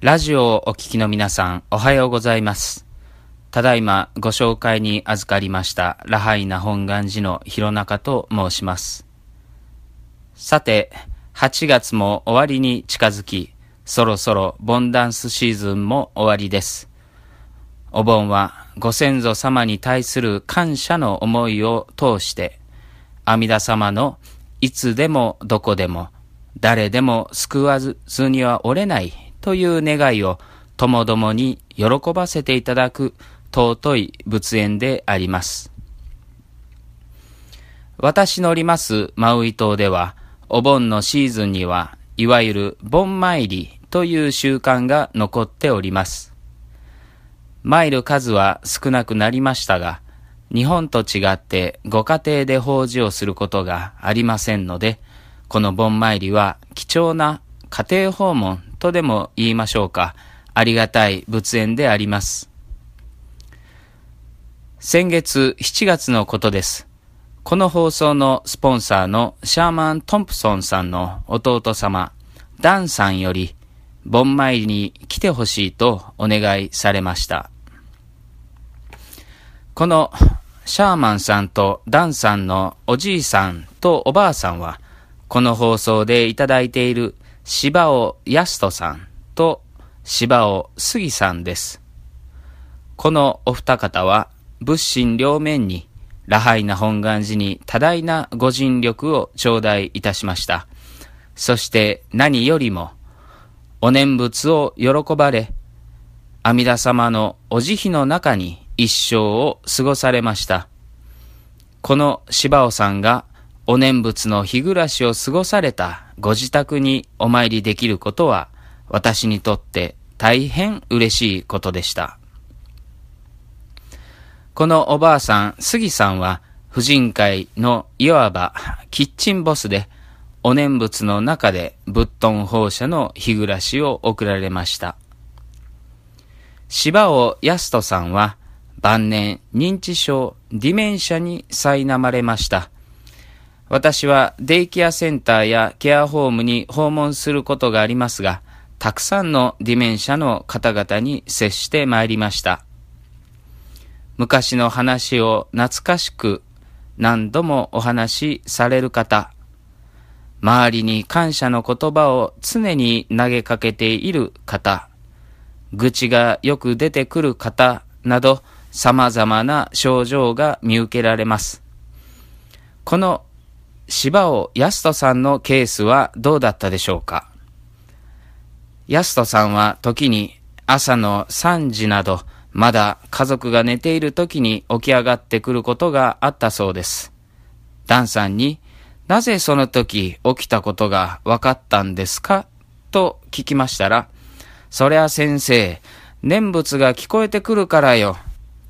ラジオをお聞きの皆さん、おはようございます。ただいまご紹介に預かりました、ラハイナ本願寺の弘中と申します。さて、8月も終わりに近づき、そろそろボンダンスシーズンも終わりです。お盆はご先祖様に対する感謝の思いを通して、阿弥陀様のいつでもどこでも誰でも救わずにはおれないという願いをともどもに喜ばせていただく尊い仏縁であります。私のりますマウイ島ではお盆のシーズンにはいわゆる盆参りという習慣が残っております。参る数は少なくなりましたが、日本と違ってご家庭で法事をすることがありませんので、この盆参りは貴重な家庭訪問とでも言いましょうか、ありがたい仏縁であります。先月7月のことです。この放送のスポンサーのシャーマン・トンプソンさんの弟様、ダンさんより、盆参りに来てほしいとお願いされました。このシャーマンさんとダンさんのおじいさんとおばあさんは、この放送でいただいている芝尾康人さんと芝尾杉さんです。このお二方は仏心両面にラハイナ本願寺に多大なご尽力を頂戴いたしました。そして何よりもお念仏を喜ばれ、阿弥陀様のお慈悲の中に一生を過ごされました。この芝尾さんがお念仏の日暮らしを過ごされたご自宅にお参りできることは私にとって大変嬉しいことでした。このおばあさん、杉さんは婦人会のいわばキッチンボスでお念仏の中で仏頓放射の日暮らしを送られました。芝尾康人さんは晩年認知症、 dementia に苛まれました。私はデイケアセンターやケアホームに訪問することがありますが、たくさんの dementia の方々に接してまいりました。昔の話を懐かしく何度もお話しされる方、周りに感謝の言葉を常に投げかけている方、愚痴がよく出てくる方など様々な症状が見受けられます。この芝尾康人さんのケースはどうだったでしょうか？康人さんは時に朝の3時などまだ家族が寝ている時に起き上がってくることがあったそうです。ダンさんになぜその時起きたことが分かったんですかと聞きましたら、そりゃ先生、念仏が聞こえてくるからよ、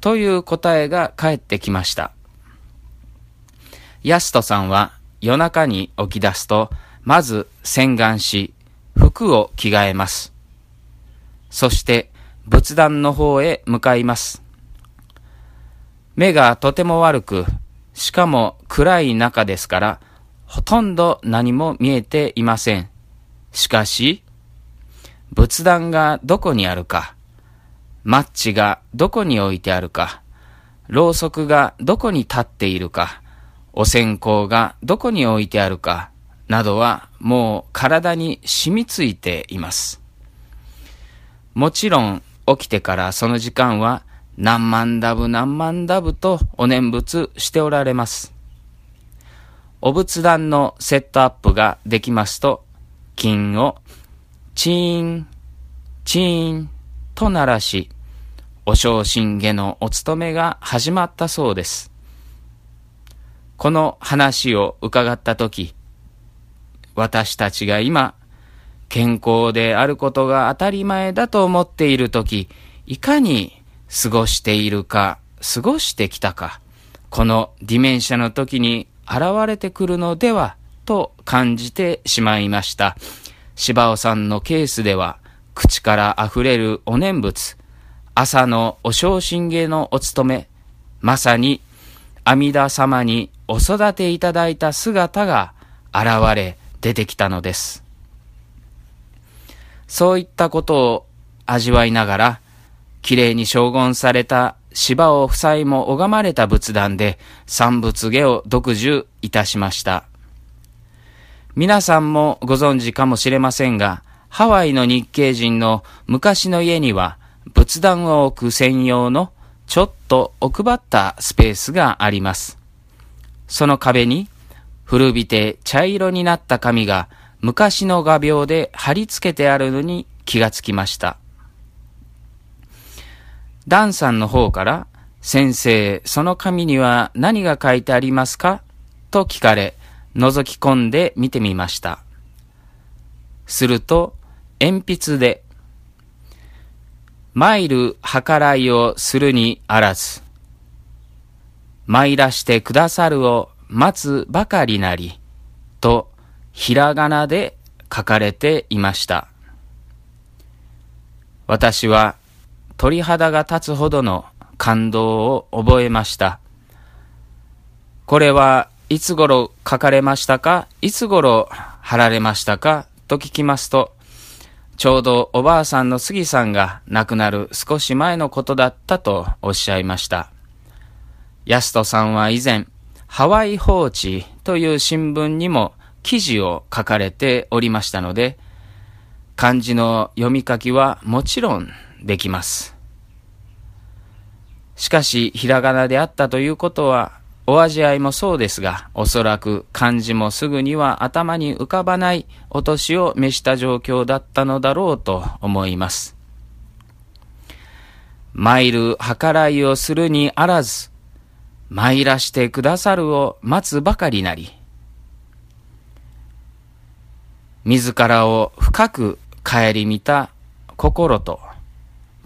という答えが返ってきました。ヤストさんは夜中に起き出すと、まず洗顔し、服を着替えます。そして仏壇の方へ向かいます。目がとても悪く、しかも暗い中ですから、ほとんど何も見えていません。しかし、仏壇がどこにあるか、マッチがどこに置いてあるか、ろうそくがどこに立っているか、お線香がどこに置いてあるか、などはもう体に染みついています。もちろん起きてからその時間は何万ダブ何万ダブとお念仏しておられます。お仏壇のセットアップができますと、金をチーン、チーンと鳴らし、お正信下のお勤めが始まったそうです。この話を伺ったとき、私たちが今、健康であることが当たり前だと思っているとき、いかに過ごしているか、過ごしてきたか、このディメンシャの時に現れてくるのでは、と感じてしまいました。芝尾さんのケースでは、口から溢れるお念仏、朝のお正信下のお務め、まさに阿弥陀様にお育ていただいた姿が現れ出てきたのです。そういったことを味わいながら、きれいに将軍された芝を夫妻も拝まれた仏壇で三仏下を独自いたしました。皆さんもご存知かもしれませんが、ハワイの日系人の昔の家には仏壇を置く専用のちょっと奥ばったスペースがあります。その壁に古びて茶色になった紙が昔の画鋲で貼り付けてあるのに気がつきました。ダンさんの方から、先生、その紙には何が書いてありますか？と聞かれ、覗き込んで見てみました。すると、鉛筆で、参る計らいをするにあらず、参らしてくださるを待つばかりなり、と、ひらがなで書かれていました。私は鳥肌が立つほどの感動を覚えました。これはいつ頃書かれましたかいつ頃貼られましたかと聞きますと、ちょうどおばあさんの杉さんが亡くなる少し前のことだったとおっしゃいました。ヤストさんは以前、ハワイ放置という新聞にも記事を書かれておりましたので、漢字の読み書きはもちろんできます。しかし、ひらがなであったということは、お味合いもそうですが、おそらく漢字もすぐには頭に浮かばないお年を召した状況だったのだろうと思います。参る計らいをするにあらず、参らしてくださるを待つばかりなり、自らを深く顧みた心と、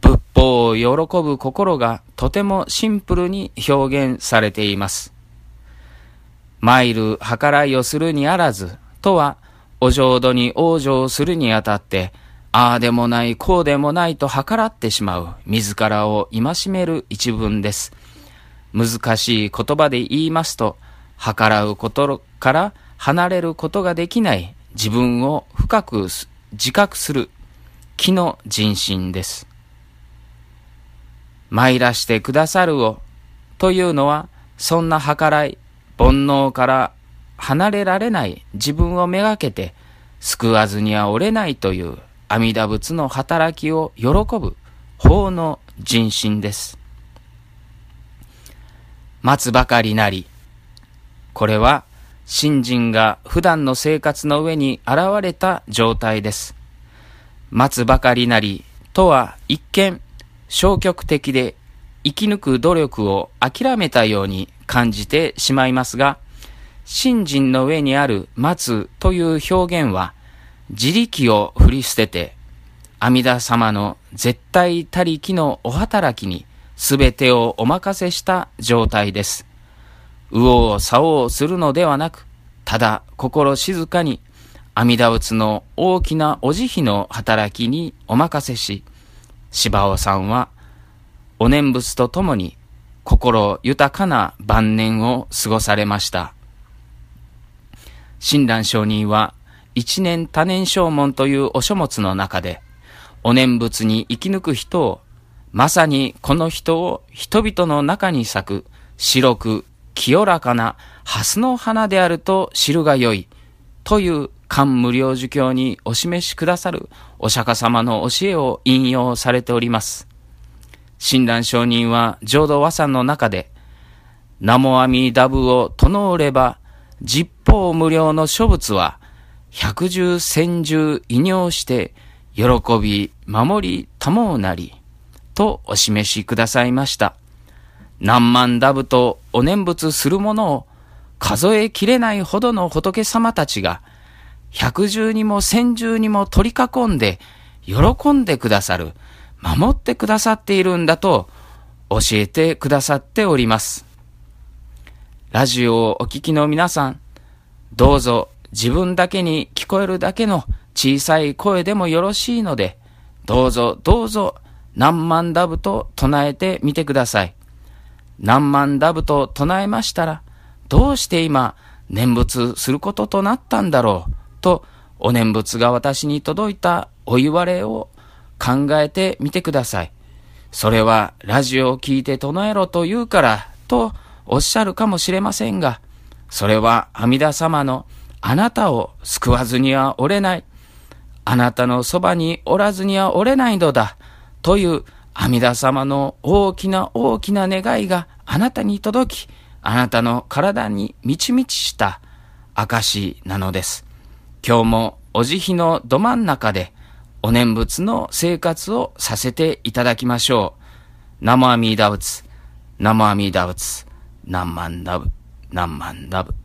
仏法を喜ぶ心がとてもシンプルに表現されています。参る計らいをするにあらずとは、お浄土に往生するにあたって、ああでもない、こうでもないと計らってしまう、自らを戒める一文です。難しい言葉で言いますと、計らうことから離れることができない自分を深く自覚する気の人心です。参らしてくださるを、というのは、そんな計らい、煩悩から離れられない自分をめがけて、救わずには折れないという阿弥陀仏の働きを喜ぶ法の人心です。待つばかりなり。これは、信心が普段の生活の上に現れた状態です。待つばかりなりとは一見消極的で生き抜く努力を諦めたように感じてしまいますが、信心の上にある待つという表現は、自力を振り捨てて、阿弥陀様の絶対他力のお働きに全てをお任せした状態です。右往左往するのではなく、ただ心静かに阿弥陀仏の大きなお慈悲の働きにお任せし、芝尾さんは、お念仏とともに心豊かな晩年を過ごされました。親鸞上人は、一年多年正門というお書物の中で、お念仏に生き抜く人を、まさにこの人を人々の中に咲く白く清らかな蓮の花であると知るがよい、という漢無量寿教にお示しくださるお釈迦様の教えを引用されております。親鸞上人は浄土和算の中で、南無阿弥陀仏を唱れば、実法無料の諸仏は、百獣千獣異尿して、喜び、守り、保うなり、とお示しくださいました。何万ダブとお念仏する者を数えきれないほどの仏様たちが百獣にも千獣にも取り囲んで、喜んでくださる、守ってくださっているんだと教えてくださっております。ラジオをお聞きの皆さん、どうぞ自分だけに聞こえるだけの小さい声でもよろしいので、どうぞどうぞ何万ダブと唱えてみてください。何万ダブと唱えましたら、どうして今念仏することとなったんだろうと、お念仏が私に届いたお言われを考えてみてください。それはラジオを聞いて唱えろと言うからとおっしゃるかもしれませんが、それは阿弥陀様のあなたを救わずにはおれない。あなたのそばにおらずにはおれないのだ。という阿弥陀様の大きな大きな願いがあなたに届き、あなたの体に満ち満ちした証なのです。今日もお慈悲のど真ん中でお念仏の生活をさせていただきましょう。ナモアミーダ仏、ナモアミーダ仏、何万ダブ、何万ダブ。